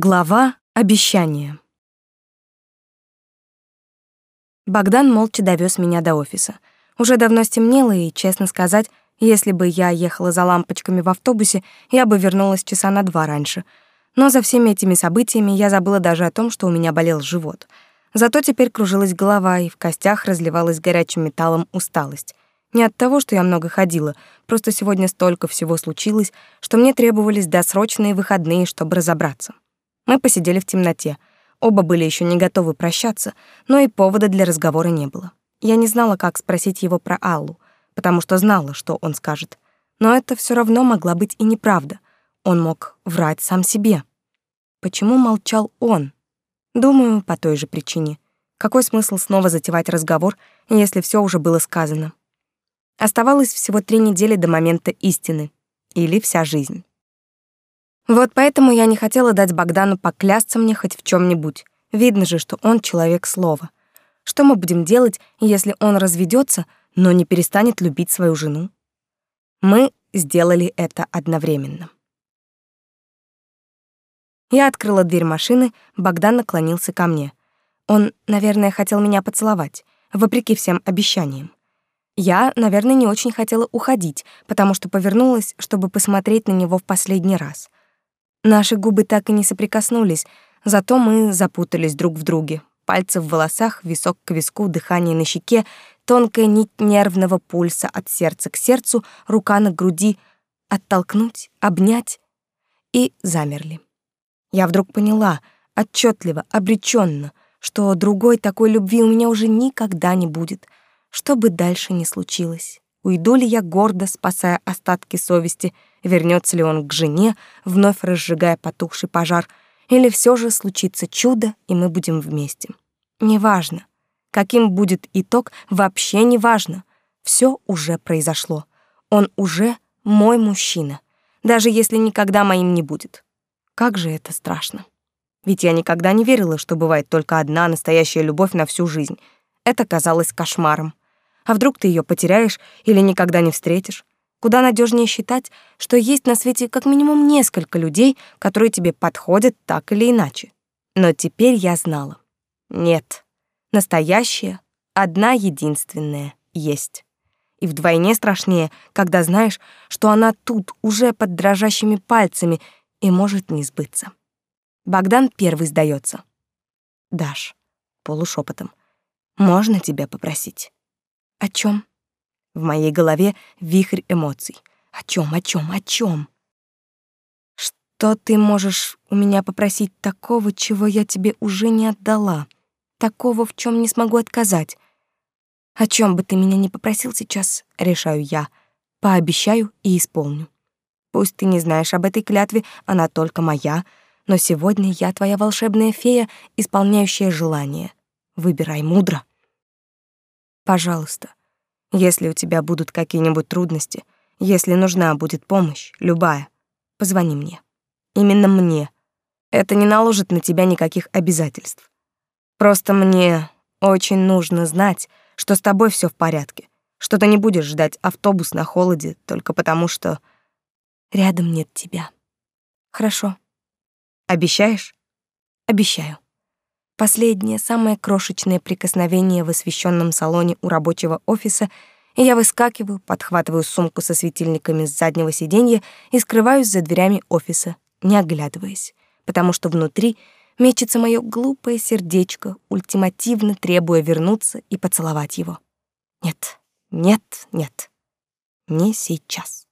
Глава обещания. Богдан молча довез меня до офиса. Уже давно стемнело, и, честно сказать, если бы я ехала за лампочками в автобусе, я бы вернулась часа на два раньше. Но за всеми этими событиями я забыла даже о том, что у меня болел живот. Зато теперь кружилась голова, и в костях разливалась горячим металлом усталость. Не от того, что я много ходила, просто сегодня столько всего случилось, что мне требовались досрочные выходные, чтобы разобраться. Мы посидели в темноте. Оба были еще не готовы прощаться, но и повода для разговора не было. Я не знала, как спросить его про Аллу, потому что знала, что он скажет. Но это все равно могла быть и неправда. Он мог врать сам себе. Почему молчал он? Думаю, по той же причине. Какой смысл снова затевать разговор, если все уже было сказано? Оставалось всего три недели до момента истины. Или вся жизнь. Вот поэтому я не хотела дать Богдану поклясться мне хоть в чем нибудь Видно же, что он человек слова. Что мы будем делать, если он разведется, но не перестанет любить свою жену? Мы сделали это одновременно. Я открыла дверь машины, Богдан наклонился ко мне. Он, наверное, хотел меня поцеловать, вопреки всем обещаниям. Я, наверное, не очень хотела уходить, потому что повернулась, чтобы посмотреть на него в последний раз — Наши губы так и не соприкоснулись, зато мы запутались друг в друге. Пальцы в волосах, висок к виску, дыхание на щеке, тонкая нить нервного пульса от сердца к сердцу, рука на груди, оттолкнуть, обнять и замерли. Я вдруг поняла, отчетливо, обреченно, что другой такой любви у меня уже никогда не будет, что бы дальше ни случилось. Уйду ли я гордо, спасая остатки совести, вернется ли он к жене, вновь разжигая потухший пожар, или все же случится чудо, и мы будем вместе. Неважно. Каким будет итог, вообще не важно. Все уже произошло. Он уже мой мужчина, даже если никогда моим не будет. Как же это страшно. Ведь я никогда не верила, что бывает только одна настоящая любовь на всю жизнь. Это казалось кошмаром. А вдруг ты ее потеряешь или никогда не встретишь? Куда надежнее считать, что есть на свете как минимум несколько людей, которые тебе подходят так или иначе. Но теперь я знала. Нет. Настоящая, одна единственная есть. И вдвойне страшнее, когда знаешь, что она тут, уже под дрожащими пальцами, и может не сбыться. Богдан первый сдается. Даш, полушепотом, можно тебя попросить? О чем? В моей голове вихрь эмоций. О чем, о чем, о чем? Что ты можешь у меня попросить такого, чего я тебе уже не отдала? Такого, в чем не смогу отказать? О чем бы ты меня не попросил сейчас, решаю я. Пообещаю и исполню. Пусть ты не знаешь об этой клятве, она только моя, но сегодня я твоя волшебная фея, исполняющая желания. Выбирай мудро. Пожалуйста, если у тебя будут какие-нибудь трудности, если нужна будет помощь, любая, позвони мне. Именно мне. Это не наложит на тебя никаких обязательств. Просто мне очень нужно знать, что с тобой все в порядке, что ты не будешь ждать автобус на холоде только потому, что рядом нет тебя. Хорошо. Обещаешь? Обещаю. Последнее, самое крошечное прикосновение в освещенном салоне у рабочего офиса, и я выскакиваю, подхватываю сумку со светильниками с заднего сиденья и скрываюсь за дверями офиса, не оглядываясь, потому что внутри мечется мое глупое сердечко, ультимативно требуя вернуться и поцеловать его. Нет, нет, нет. Не сейчас.